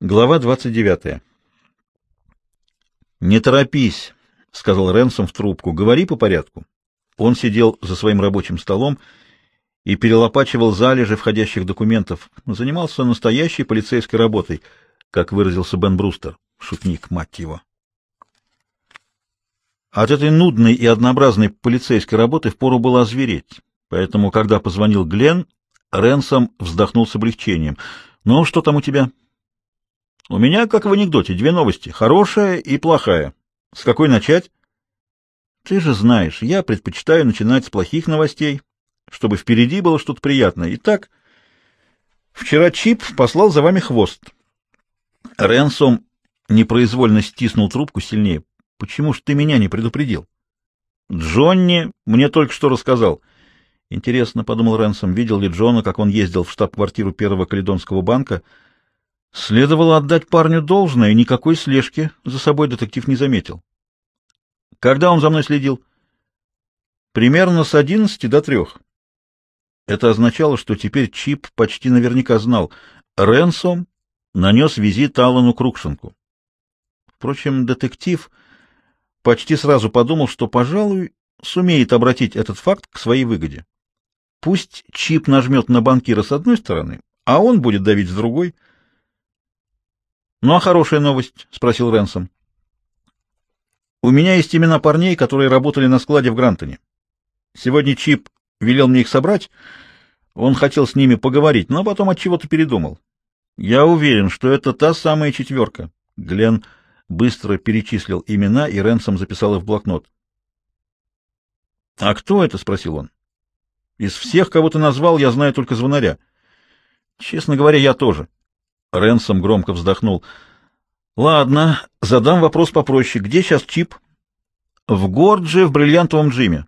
Глава 29. «Не торопись», — сказал Ренсом в трубку, — «говори по порядку». Он сидел за своим рабочим столом и перелопачивал залежи входящих документов. Занимался настоящей полицейской работой, как выразился Бен Брустер, шутник, мать его. От этой нудной и однообразной полицейской работы впору было озвереть, поэтому, когда позвонил Глен, Ренсом вздохнул с облегчением. «Ну, что там у тебя?» У меня, как в анекдоте, две новости — хорошая и плохая. С какой начать? Ты же знаешь, я предпочитаю начинать с плохих новостей, чтобы впереди было что-то приятное. Итак, вчера Чип послал за вами хвост. Ренсом непроизвольно стиснул трубку сильнее. Почему ж ты меня не предупредил? Джонни мне только что рассказал. Интересно, — подумал Ренсом, — видел ли Джона, как он ездил в штаб-квартиру Первого Каледонского банка — Следовало отдать парню должное, никакой слежки за собой детектив не заметил. Когда он за мной следил? Примерно с одиннадцати до трех. Это означало, что теперь Чип почти наверняка знал. Ренсом нанес визит Аллану Крукшенку. Впрочем, детектив почти сразу подумал, что, пожалуй, сумеет обратить этот факт к своей выгоде. Пусть Чип нажмет на банкира с одной стороны, а он будет давить с другой — ну а хорошая новость? спросил Ренсом. У меня есть имена парней, которые работали на складе в Грантоне. Сегодня Чип велел мне их собрать. Он хотел с ними поговорить, но потом от чего-то передумал. Я уверен, что это та самая четверка. Глен быстро перечислил имена, и Ренсом записал их в блокнот. А кто это? спросил он. Из всех, кого ты назвал, я знаю только звонаря. Честно говоря, я тоже. Ренсом громко вздохнул. Ладно, задам вопрос попроще. Где сейчас Чип? В Гордже, в бриллиантовом джиме.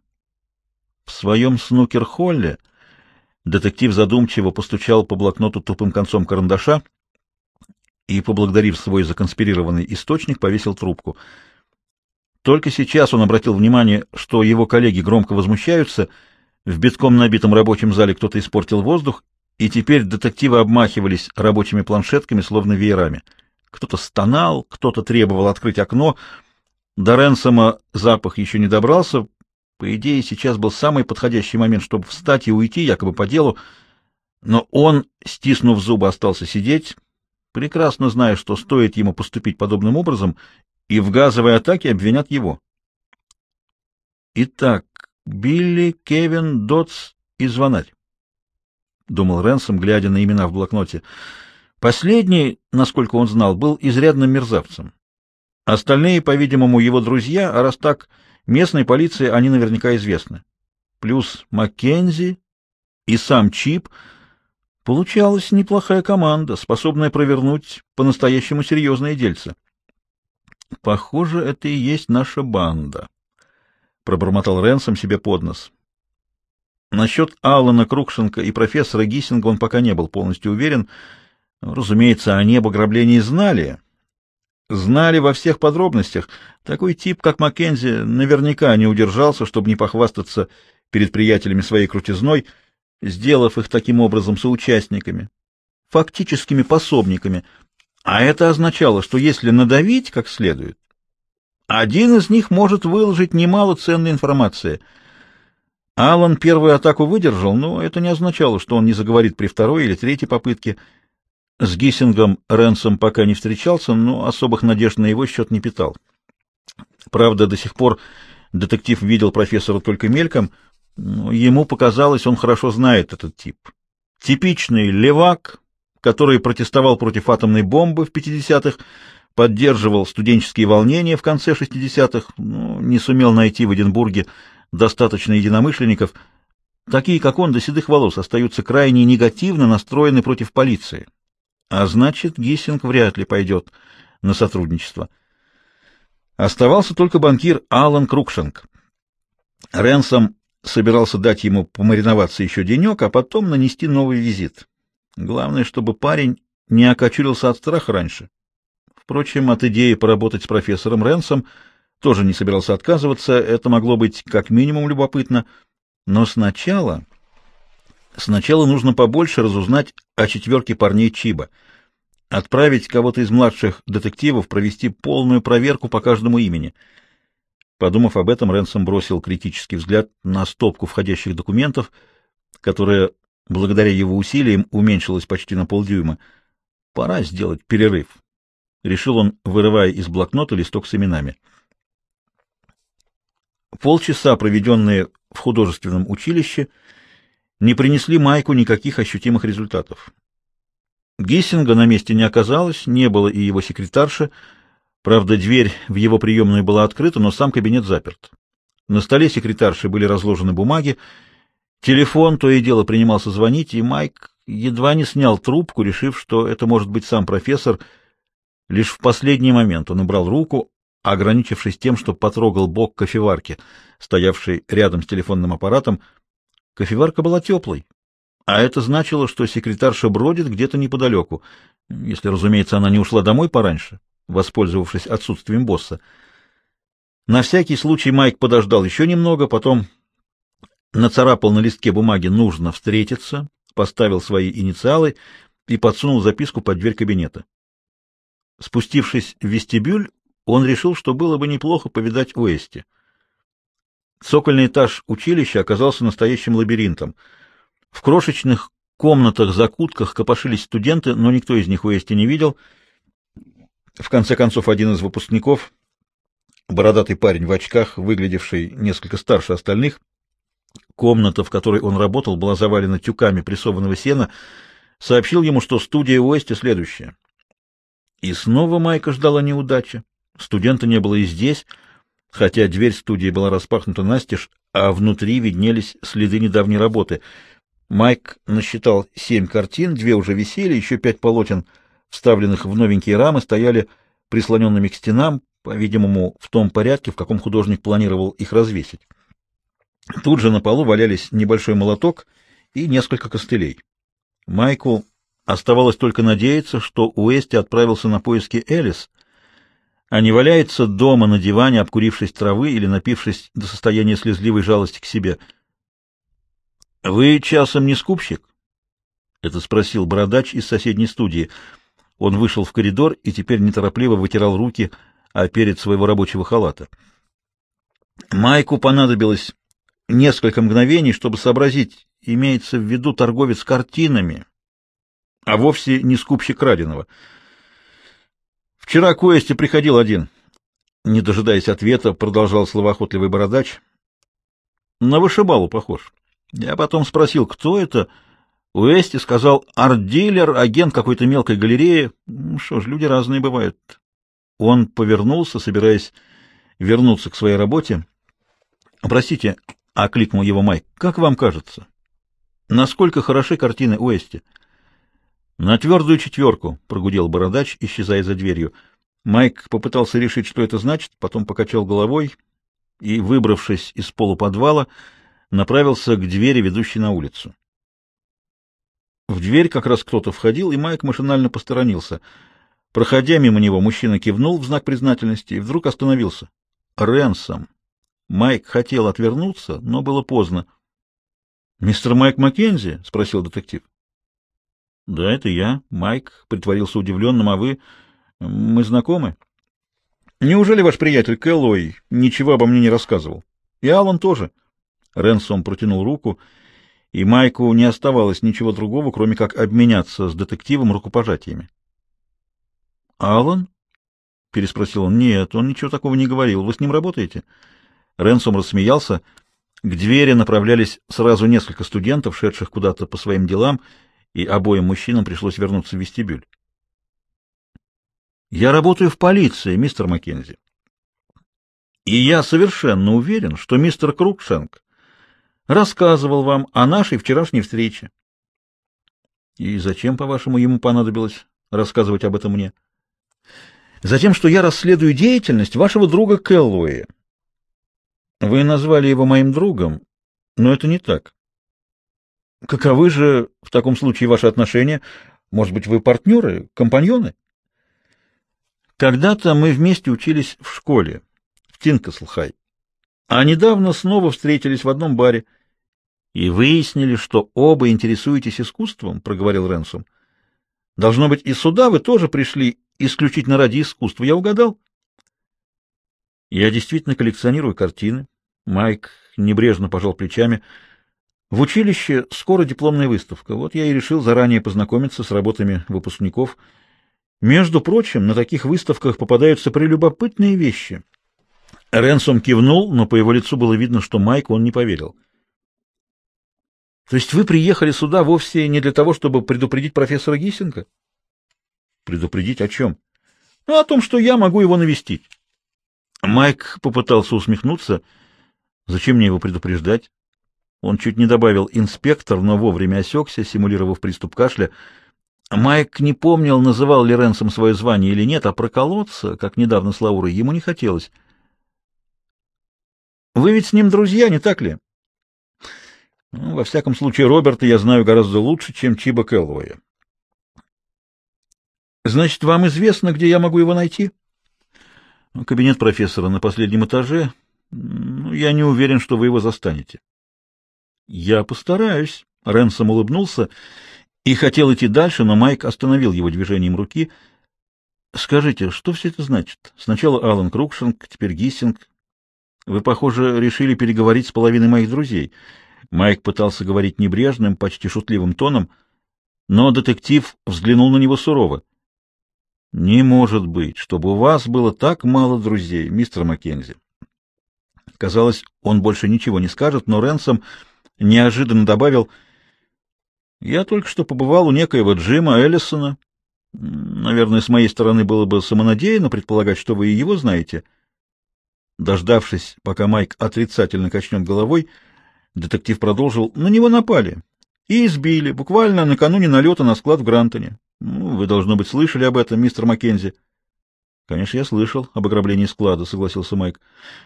В своем снукер-холле детектив задумчиво постучал по блокноту тупым концом карандаша и, поблагодарив свой законспирированный источник, повесил трубку. Только сейчас он обратил внимание, что его коллеги громко возмущаются, в битком набитом рабочем зале кто-то испортил воздух, и теперь детективы обмахивались рабочими планшетками, словно веерами. Кто-то стонал, кто-то требовал открыть окно. До Ренсома запах еще не добрался. По идее, сейчас был самый подходящий момент, чтобы встать и уйти, якобы по делу. Но он, стиснув зубы, остался сидеть, прекрасно зная, что стоит ему поступить подобным образом, и в газовой атаке обвинят его. Итак, Билли, Кевин, Дотс и Звонарь думал Ренсом, глядя на имена в блокноте. Последний, насколько он знал, был изрядным мерзавцем. Остальные, по-видимому, его друзья, а раз так, местной полиции они наверняка известны. Плюс Маккензи и сам Чип. Получалась неплохая команда, способная провернуть по-настоящему серьезные дельца. Похоже, это и есть наша банда, пробормотал Ренсом себе под нос. Насчет Алана Крукшенко и профессора Гиссинга он пока не был полностью уверен. Разумеется, они об ограблении знали. Знали во всех подробностях. Такой тип, как Маккензи, наверняка не удержался, чтобы не похвастаться перед приятелями своей крутизной, сделав их таким образом соучастниками, фактическими пособниками. А это означало, что если надавить как следует, один из них может выложить немало ценной информации — Алан первую атаку выдержал, но это не означало, что он не заговорит при второй или третьей попытке. С Гиссингом Ренсом пока не встречался, но особых надежд на его счет не питал. Правда, до сих пор детектив видел профессора только мельком, но ему показалось, он хорошо знает этот тип. Типичный левак, который протестовал против атомной бомбы в 50-х, поддерживал студенческие волнения в конце 60-х, но не сумел найти в Эдинбурге достаточно единомышленников, такие как он до седых волос остаются крайне негативно настроены против полиции. А значит, Гиссинг вряд ли пойдет на сотрудничество. Оставался только банкир Алан Крукшенк. Ренсом собирался дать ему помариноваться еще денек, а потом нанести новый визит. Главное, чтобы парень не окочурился от страха раньше. Впрочем, от идеи поработать с профессором Ренсом — тоже не собирался отказываться, это могло быть как минимум любопытно, но сначала... Сначала нужно побольше разузнать о четверке парней Чиба. отправить кого-то из младших детективов провести полную проверку по каждому имени. Подумав об этом, Ренсом бросил критический взгляд на стопку входящих документов, которая, благодаря его усилиям, уменьшилась почти на полдюйма. Пора сделать перерыв. Решил он, вырывая из блокнота листок с именами. Полчаса, проведенные в художественном училище, не принесли Майку никаких ощутимых результатов. Гиссинга на месте не оказалось, не было и его секретарши. Правда, дверь в его приемную была открыта, но сам кабинет заперт. На столе секретарши были разложены бумаги, телефон то и дело принимался звонить, и Майк едва не снял трубку, решив, что это может быть сам профессор. Лишь в последний момент он убрал руку, ограничившись тем, что потрогал бок кофеварки, стоявшей рядом с телефонным аппаратом. Кофеварка была теплой, а это значило, что секретарша бродит где-то неподалеку, если, разумеется, она не ушла домой пораньше, воспользовавшись отсутствием босса. На всякий случай Майк подождал еще немного, потом нацарапал на листке бумаги «нужно встретиться», поставил свои инициалы и подсунул записку под дверь кабинета. Спустившись в вестибюль, он решил, что было бы неплохо повидать Уэсти. Цокольный этаж училища оказался настоящим лабиринтом. В крошечных комнатах-закутках копошились студенты, но никто из них Уэсти не видел. В конце концов, один из выпускников, бородатый парень в очках, выглядевший несколько старше остальных, комната, в которой он работал, была завалена тюками прессованного сена, сообщил ему, что студия Уэсти следующая. И снова Майка ждала неудачи. Студента не было и здесь, хотя дверь студии была распахнута настежь, а внутри виднелись следы недавней работы. Майк насчитал семь картин, две уже висели, еще пять полотен, вставленных в новенькие рамы, стояли прислоненными к стенам, по-видимому, в том порядке, в каком художник планировал их развесить. Тут же на полу валялись небольшой молоток и несколько костылей. Майку оставалось только надеяться, что Уэсти отправился на поиски Элис, а не валяется дома на диване, обкурившись травы или напившись до состояния слезливой жалости к себе. — Вы часом не скупщик? — это спросил бородач из соседней студии. Он вышел в коридор и теперь неторопливо вытирал руки о перед своего рабочего халата. Майку понадобилось несколько мгновений, чтобы сообразить, имеется в виду торговец картинами, а вовсе не скупщик краденого — Вчера к Уэсте приходил один. Не дожидаясь ответа, продолжал словоохотливый бородач. На вышибалу похож. Я потом спросил, кто это. Уэсти сказал, арт-дилер, агент какой-то мелкой галереи. Ну, что ж, люди разные бывают. Он повернулся, собираясь вернуться к своей работе. «Простите», — окликнул его Майк, — «как вам кажется, насколько хороши картины Уэсти?» На твердую четверку, — прогудел бородач, исчезая за дверью. Майк попытался решить, что это значит, потом покачал головой и, выбравшись из полуподвала, направился к двери, ведущей на улицу. В дверь как раз кто-то входил, и Майк машинально посторонился. Проходя мимо него, мужчина кивнул в знак признательности и вдруг остановился. Ренсом. Майк хотел отвернуться, но было поздно. — Мистер Майк Маккензи? — спросил детектив. Да, это я, Майк, притворился удивленным, а вы... Мы знакомы? Неужели ваш приятель Кэллоуи ничего обо мне не рассказывал? И Алан тоже. Ренсом протянул руку, и Майку не оставалось ничего другого, кроме как обменяться с детективом рукопожатиями. «Алан?» — переспросил он. «Нет, он ничего такого не говорил. Вы с ним работаете?» Ренсом рассмеялся. К двери направлялись сразу несколько студентов, шедших куда-то по своим делам, и обоим мужчинам пришлось вернуться в вестибюль. «Я работаю в полиции, мистер Маккензи. И я совершенно уверен, что мистер Крукшенк рассказывал вам о нашей вчерашней встрече. И зачем, по-вашему, ему понадобилось рассказывать об этом мне? Затем, что я расследую деятельность вашего друга Келлоуэя. Вы назвали его моим другом, но это не так. Каковы же в таком случае ваши отношения? Может быть, вы партнеры, компаньоны? Когда-то мы вместе учились в школе, в Тинкаслхай, а недавно снова встретились в одном баре и выяснили, что оба интересуетесь искусством, — проговорил Ренсом. Должно быть, и сюда вы тоже пришли исключительно ради искусства. Я угадал? Я действительно коллекционирую картины. Майк небрежно пожал плечами. В училище скоро дипломная выставка. Вот я и решил заранее познакомиться с работами выпускников. Между прочим, на таких выставках попадаются прелюбопытные вещи. Ренсом кивнул, но по его лицу было видно, что Майк он не поверил. То есть вы приехали сюда вовсе не для того, чтобы предупредить профессора Гиссинга? Предупредить о чем? Ну, о том, что я могу его навестить. Майк попытался усмехнуться. Зачем мне его предупреждать? Он чуть не добавил «инспектор», но вовремя осекся, симулировав приступ кашля. Майк не помнил, называл ли Ренсом свое звание или нет, а проколоться, как недавно с Лаурой, ему не хотелось. «Вы ведь с ним друзья, не так ли?» ну, «Во всяком случае, Роберта я знаю гораздо лучше, чем Чиба Келлоуя». «Значит, вам известно, где я могу его найти?» Кабинет профессора на последнем этаже. Ну, я не уверен, что вы его застанете. Я постараюсь. Ренсом улыбнулся и хотел идти дальше, но Майк остановил его движением руки. Скажите, что все это значит? Сначала Алан Крукшинг, теперь Гиссинг. Вы, похоже, решили переговорить с половиной моих друзей. Майк пытался говорить небрежным, почти шутливым тоном, но детектив взглянул на него сурово. Не может быть, чтобы у вас было так мало друзей, мистер Маккензи. Казалось, он больше ничего не скажет, но Ренсом неожиданно добавил: "Я только что побывал у некоего Джима Эллисона. Наверное, с моей стороны было бы самонадеянно предполагать, что вы и его знаете". Дождавшись, пока Майк отрицательно качнет головой, детектив продолжил: "На него напали и избили буквально накануне налета на склад в Грантоне. Ну, вы, должно быть, слышали об этом, мистер Маккензи. Конечно, я слышал об ограблении склада, согласился Майк.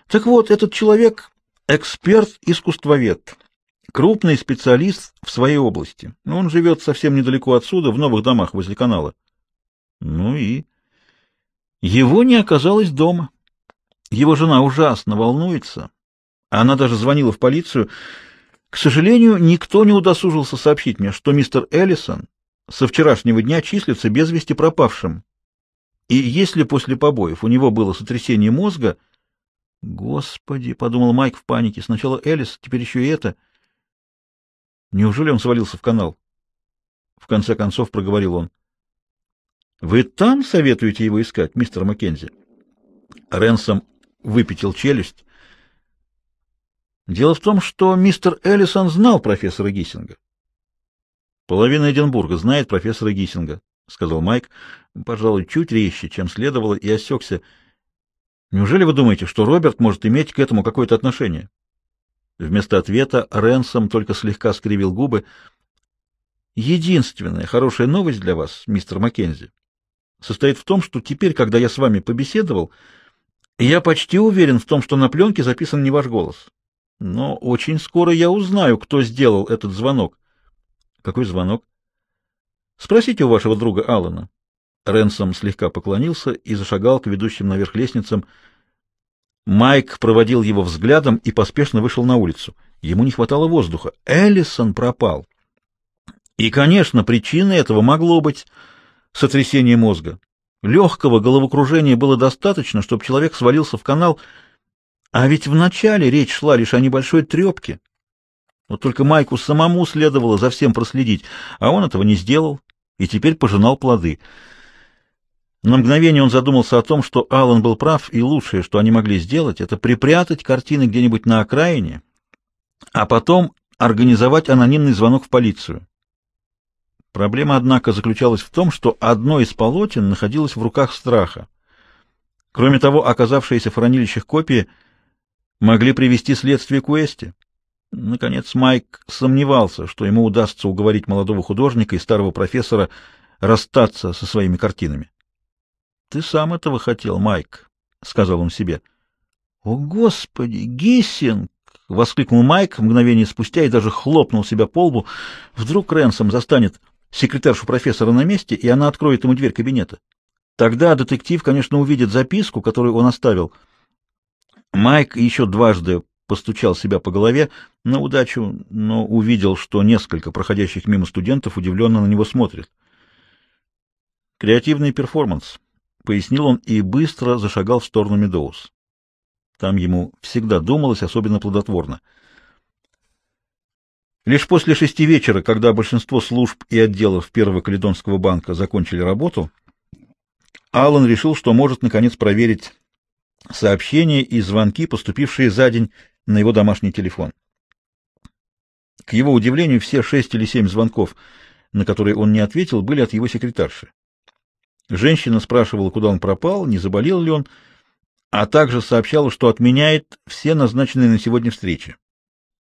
Так вот, этот человек — эксперт-искусствовед, крупный специалист в своей области. Он живет совсем недалеко отсюда, в новых домах возле канала. Ну и... Его не оказалось дома. Его жена ужасно волнуется. Она даже звонила в полицию. К сожалению, никто не удосужился сообщить мне, что мистер Эллисон со вчерашнего дня числится без вести пропавшим. И если после побоев у него было сотрясение мозга... Господи, — подумал Майк в панике, — сначала Элис, теперь еще и это. Неужели он свалился в канал? В конце концов проговорил он. — Вы там советуете его искать, мистер Маккензи? Ренсом выпятил челюсть. Дело в том, что мистер Эллисон знал профессора Гиссинга. Половина Эдинбурга знает профессора Гиссинга, сказал Майк, пожалуй, чуть резче, чем следовало, и осекся. Неужели вы думаете, что Роберт может иметь к этому какое-то отношение? Вместо ответа Ренсом только слегка скривил губы. Единственная хорошая новость для вас, мистер Маккензи, состоит в том, что теперь, когда я с вами побеседовал, я почти уверен в том, что на пленке записан не ваш голос. Но очень скоро я узнаю, кто сделал этот звонок. Какой звонок? Спросите у вашего друга Алана. Ренсом слегка поклонился и зашагал к ведущим наверх лестницам. Майк проводил его взглядом и поспешно вышел на улицу. Ему не хватало воздуха. Эллисон пропал. И, конечно, причиной этого могло быть сотрясение мозга. Легкого головокружения было достаточно, чтобы человек свалился в канал, а ведь вначале речь шла лишь о небольшой трепке. Вот только Майку самому следовало за всем проследить, а он этого не сделал и теперь пожинал плоды. На мгновение он задумался о том, что Аллан был прав, и лучшее, что они могли сделать, это припрятать картины где-нибудь на окраине, а потом организовать анонимный звонок в полицию. Проблема, однако, заключалась в том, что одно из полотен находилось в руках страха. Кроме того, оказавшиеся в хранилищах копии могли привести следствие к Уэсте. Наконец Майк сомневался, что ему удастся уговорить молодого художника и старого профессора расстаться со своими картинами. «Ты сам этого хотел, Майк», — сказал он себе. «О, Господи, Гиссинг!» — воскликнул Майк мгновение спустя и даже хлопнул себя по лбу. Вдруг Ренсом застанет секретаршу профессора на месте, и она откроет ему дверь кабинета. Тогда детектив, конечно, увидит записку, которую он оставил. Майк еще дважды постучал себя по голове на удачу, но увидел, что несколько проходящих мимо студентов удивленно на него смотрят. Креативный перформанс, пояснил он и быстро зашагал в сторону Медоуз. Там ему всегда думалось особенно плодотворно. Лишь после шести вечера, когда большинство служб и отделов Первого Каледонского банка закончили работу, Аллан решил, что может наконец проверить сообщения и звонки, поступившие за день на его домашний телефон. К его удивлению, все шесть или семь звонков, на которые он не ответил, были от его секретарши. Женщина спрашивала, куда он пропал, не заболел ли он, а также сообщала, что отменяет все назначенные на сегодня встречи.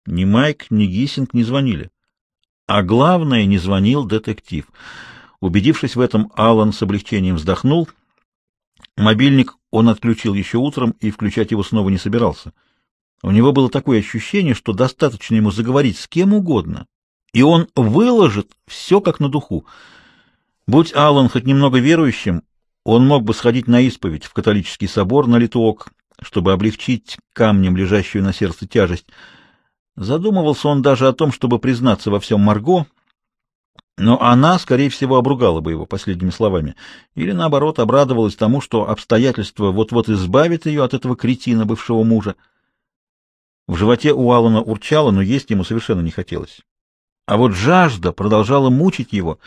Ни Майк, ни Гиссинг не звонили. А главное, не звонил детектив. Убедившись в этом, Аллан с облегчением вздохнул. Мобильник он отключил еще утром и включать его снова не собирался. У него было такое ощущение, что достаточно ему заговорить с кем угодно, и он выложит все как на духу. Будь Аллан хоть немного верующим, он мог бы сходить на исповедь в католический собор на Литуок, чтобы облегчить камнем лежащую на сердце тяжесть. Задумывался он даже о том, чтобы признаться во всем Марго, но она, скорее всего, обругала бы его последними словами, или, наоборот, обрадовалась тому, что обстоятельства вот-вот избавят ее от этого кретина, бывшего мужа. В животе у Алана урчало, но есть ему совершенно не хотелось. А вот жажда продолжала мучить его,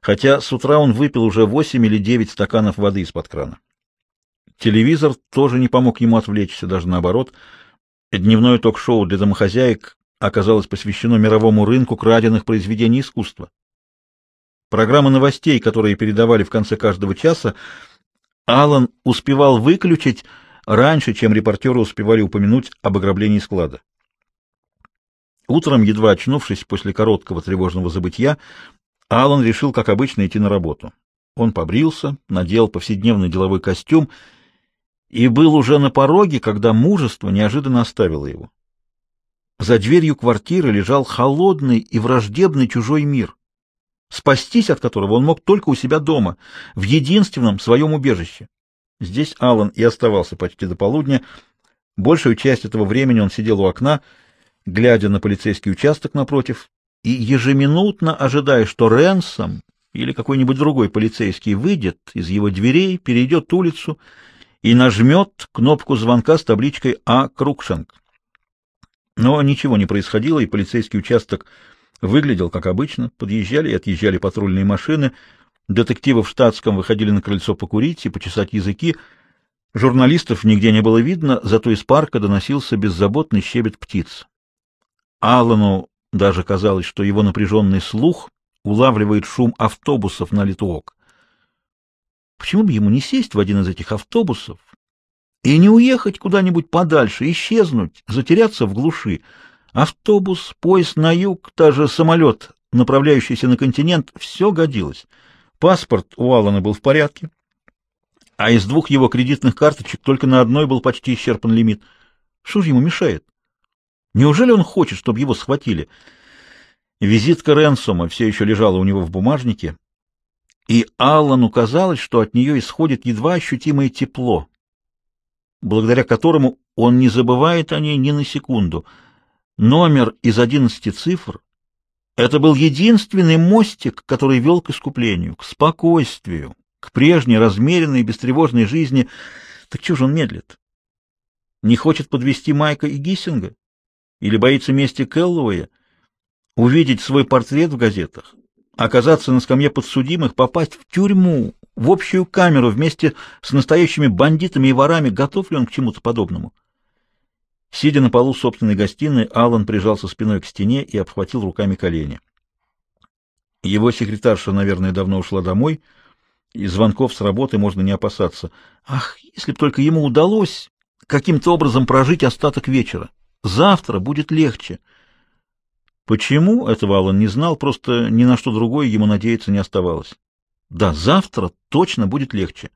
хотя с утра он выпил уже восемь или девять стаканов воды из-под крана. Телевизор тоже не помог ему отвлечься, даже наоборот. Дневное ток-шоу для домохозяек оказалось посвящено мировому рынку краденных произведений искусства. Программы новостей, которые передавали в конце каждого часа, Алан успевал выключить раньше, чем репортеры успевали упомянуть об ограблении склада. Утром, едва очнувшись после короткого тревожного забытья, Алан решил, как обычно, идти на работу. Он побрился, надел повседневный деловой костюм и был уже на пороге, когда мужество неожиданно оставило его. За дверью квартиры лежал холодный и враждебный чужой мир, спастись от которого он мог только у себя дома, в единственном своем убежище. Здесь Алан и оставался почти до полудня. Большую часть этого времени он сидел у окна, глядя на полицейский участок напротив, и ежеминутно ожидая, что Ренсом или какой-нибудь другой полицейский выйдет из его дверей, перейдет улицу и нажмет кнопку звонка с табличкой «А. Крукшенк». Но ничего не происходило, и полицейский участок выглядел как обычно. Подъезжали и отъезжали патрульные машины, детективы в штатском выходили на крыльцо покурить и почесать языки, журналистов нигде не было видно, зато из парка доносился беззаботный щебет птиц. Аллану даже казалось, что его напряженный слух улавливает шум автобусов на Литуок. Почему бы ему не сесть в один из этих автобусов и не уехать куда-нибудь подальше, исчезнуть, затеряться в глуши? Автобус, поезд на юг, даже самолет, направляющийся на континент, все годилось. Паспорт у Алана был в порядке, а из двух его кредитных карточек только на одной был почти исчерпан лимит. Что же ему мешает? Неужели он хочет, чтобы его схватили? Визитка Ренсома все еще лежала у него в бумажнике, и Аллану казалось, что от нее исходит едва ощутимое тепло, благодаря которому он не забывает о ней ни на секунду. Номер из одиннадцати цифр — это был единственный мостик, который вел к искуплению, к спокойствию, к прежней размеренной и бестревожной жизни. Так чего же он медлит? Не хочет подвести Майка и Гиссинга? Или боится мести Кэллоуэя? Увидеть свой портрет в газетах? Оказаться на скамье подсудимых? Попасть в тюрьму? В общую камеру вместе с настоящими бандитами и ворами? Готов ли он к чему-то подобному? Сидя на полу собственной гостиной, Аллан прижался спиной к стене и обхватил руками колени. Его секретарша, наверное, давно ушла домой, и звонков с работы можно не опасаться. Ах, если б только ему удалось каким-то образом прожить остаток вечера! Завтра будет легче. Почему, этого Аллан не знал, просто ни на что другое ему надеяться не оставалось. Да, завтра точно будет легче.